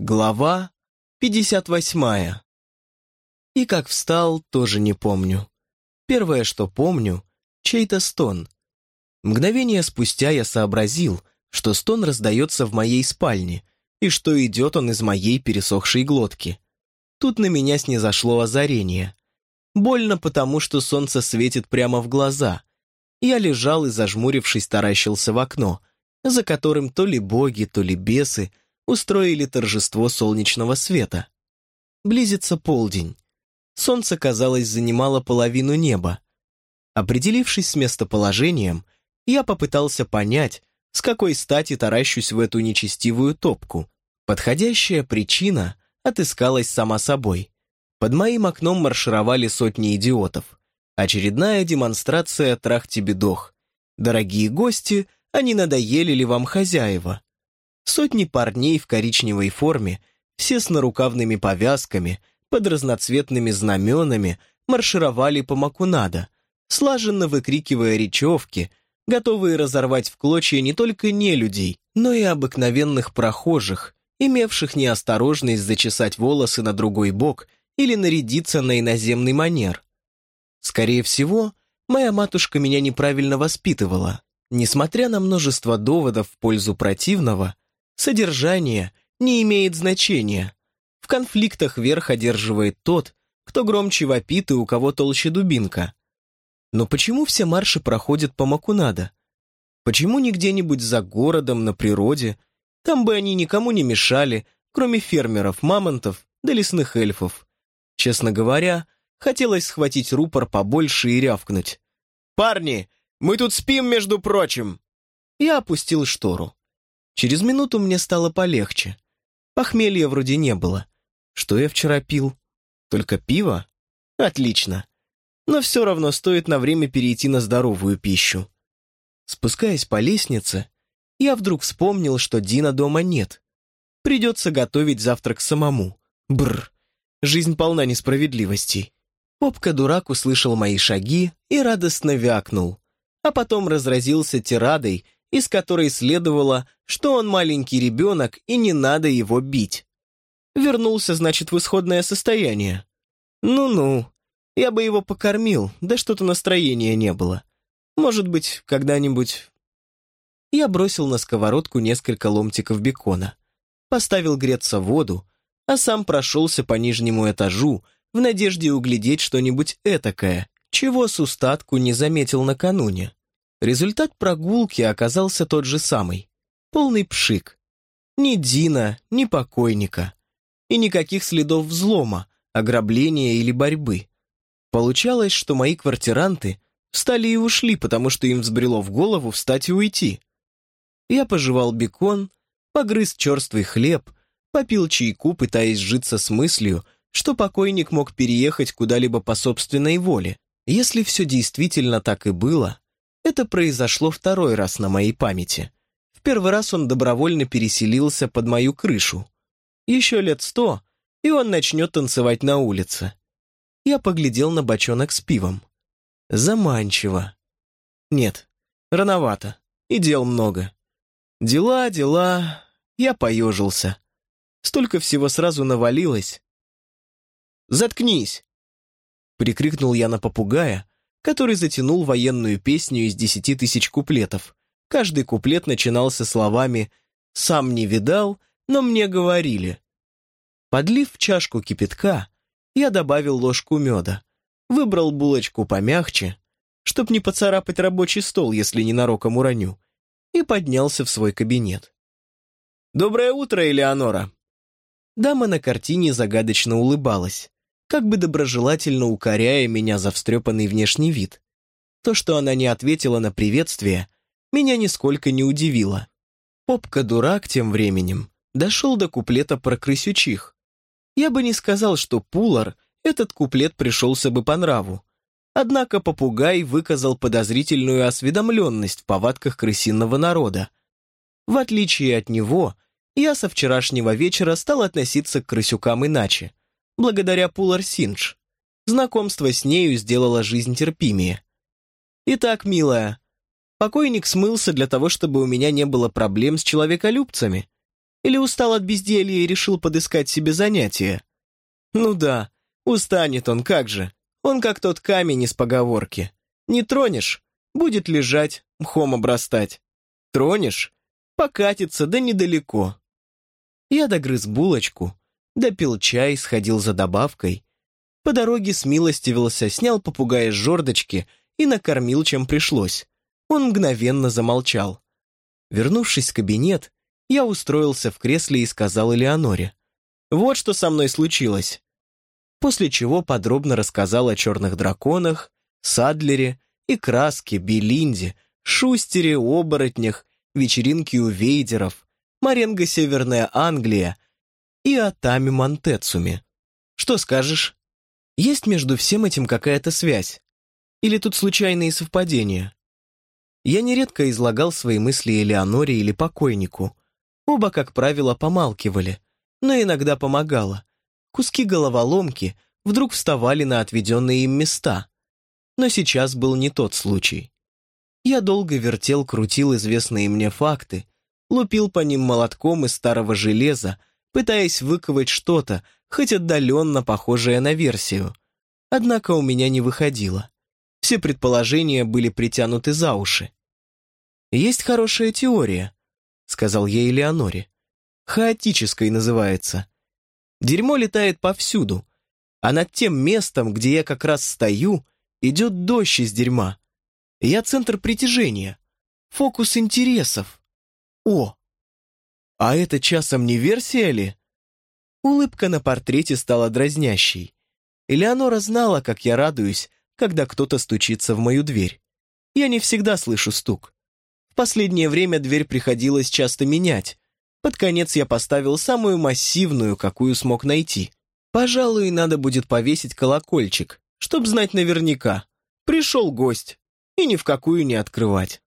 Глава 58. И как встал, тоже не помню. Первое, что помню, чей-то стон. Мгновение спустя я сообразил, что стон раздается в моей спальне, и что идет он из моей пересохшей глотки. Тут на меня снизошло озарение. Больно потому, что солнце светит прямо в глаза. Я лежал и, зажмурившись, таращился в окно, за которым то ли боги, то ли бесы — устроили торжество солнечного света. Близится полдень. Солнце, казалось, занимало половину неба. Определившись с местоположением, я попытался понять, с какой стати таращусь в эту нечестивую топку. Подходящая причина отыскалась сама собой. Под моим окном маршировали сотни идиотов. Очередная демонстрация трахти-бедох. Дорогие гости, они надоели ли вам хозяева? Сотни парней в коричневой форме, все с нарукавными повязками, под разноцветными знаменами, маршировали по Макунада, слаженно выкрикивая речевки, готовые разорвать в клочья не только нелюдей, но и обыкновенных прохожих, имевших неосторожность зачесать волосы на другой бок или нарядиться на иноземный манер. Скорее всего, моя матушка меня неправильно воспитывала. Несмотря на множество доводов в пользу противного, Содержание не имеет значения. В конфликтах верх одерживает тот, кто громче вопит и у кого толще дубинка. Но почему все марши проходят по Макунада? Почему не где-нибудь за городом, на природе? Там бы они никому не мешали, кроме фермеров, мамонтов да лесных эльфов. Честно говоря, хотелось схватить рупор побольше и рявкнуть. «Парни, мы тут спим, между прочим!» Я опустил штору. Через минуту мне стало полегче. Похмелья вроде не было. Что я вчера пил? Только пиво? Отлично. Но все равно стоит на время перейти на здоровую пищу. Спускаясь по лестнице, я вдруг вспомнил, что Дина дома нет. Придется готовить завтрак самому. Бррр. Жизнь полна несправедливостей. Попка-дурак услышал мои шаги и радостно вякнул, а потом разразился тирадой из которой следовало, что он маленький ребенок и не надо его бить. Вернулся, значит, в исходное состояние. Ну-ну, я бы его покормил, да что-то настроения не было. Может быть, когда-нибудь... Я бросил на сковородку несколько ломтиков бекона, поставил греться воду, а сам прошелся по нижнему этажу в надежде углядеть что-нибудь этакое, чего с устатку не заметил накануне. Результат прогулки оказался тот же самый. Полный пшик. Ни Дина, ни покойника. И никаких следов взлома, ограбления или борьбы. Получалось, что мои квартиранты встали и ушли, потому что им взбрело в голову встать и уйти. Я пожевал бекон, погрыз черствый хлеб, попил чайку, пытаясь сжиться с мыслью, что покойник мог переехать куда-либо по собственной воле. Если все действительно так и было, это произошло второй раз на моей памяти. В первый раз он добровольно переселился под мою крышу. Еще лет сто, и он начнет танцевать на улице. Я поглядел на бочонок с пивом. Заманчиво. Нет, рановато, и дел много. Дела, дела... Я поежился. Столько всего сразу навалилось. «Заткнись!» Прикрикнул я на попугая, который затянул военную песню из десяти тысяч куплетов. Каждый куплет начинался словами «сам не видал, но мне говорили». Подлив в чашку кипятка, я добавил ложку меда, выбрал булочку помягче, чтоб не поцарапать рабочий стол, если ненароком уроню, и поднялся в свой кабинет. «Доброе утро, Элеонора!» Дама на картине загадочно улыбалась как бы доброжелательно укоряя меня за встрепанный внешний вид. То, что она не ответила на приветствие, меня нисколько не удивило. Попка-дурак тем временем дошел до куплета про крысючих. Я бы не сказал, что Пулар этот куплет пришелся бы по нраву. Однако попугай выказал подозрительную осведомленность в повадках крысиного народа. В отличие от него, я со вчерашнего вечера стал относиться к крысюкам иначе благодаря Пулар Синдж. Знакомство с нею сделало жизнь терпимее. Итак, милая, покойник смылся для того, чтобы у меня не было проблем с человеколюбцами. Или устал от безделья и решил подыскать себе занятие? Ну да, устанет он, как же. Он как тот камень из поговорки. Не тронешь, будет лежать, мхом обрастать. Тронешь, покатится, да недалеко. Я догрыз булочку, допил чай, сходил за добавкой. По дороге смилостивился, снял попугая с жердочки и накормил, чем пришлось. Он мгновенно замолчал. Вернувшись в кабинет, я устроился в кресле и сказал Элеоноре. «Вот что со мной случилось». После чего подробно рассказал о черных драконах, Садлере и Краске, Белинде, Шустере, оборотнях, вечеринке у Вейдеров, Маренго Северная Англия и о Таме Монтецуме. Что скажешь? Есть между всем этим какая-то связь? Или тут случайные совпадения? Я нередко излагал свои мысли Элеоноре или покойнику. Оба, как правило, помалкивали, но иногда помогало. Куски головоломки вдруг вставали на отведенные им места. Но сейчас был не тот случай. Я долго вертел, крутил известные мне факты, лупил по ним молотком из старого железа, пытаясь выковать что-то, хоть отдаленно похожее на версию. Однако у меня не выходило. Все предположения были притянуты за уши. «Есть хорошая теория», — сказал я Элеоноре. «Хаотической называется. Дерьмо летает повсюду, а над тем местом, где я как раз стою, идет дождь из дерьма. Я центр притяжения, фокус интересов. О, а это часом не версия ли? Улыбка на портрете стала дразнящей. Элеонора знала, как я радуюсь, когда кто-то стучится в мою дверь. Я не всегда слышу стук. В последнее время дверь приходилось часто менять. Под конец я поставил самую массивную, какую смог найти. Пожалуй, надо будет повесить колокольчик, чтоб знать наверняка. Пришел гость, и ни в какую не открывать.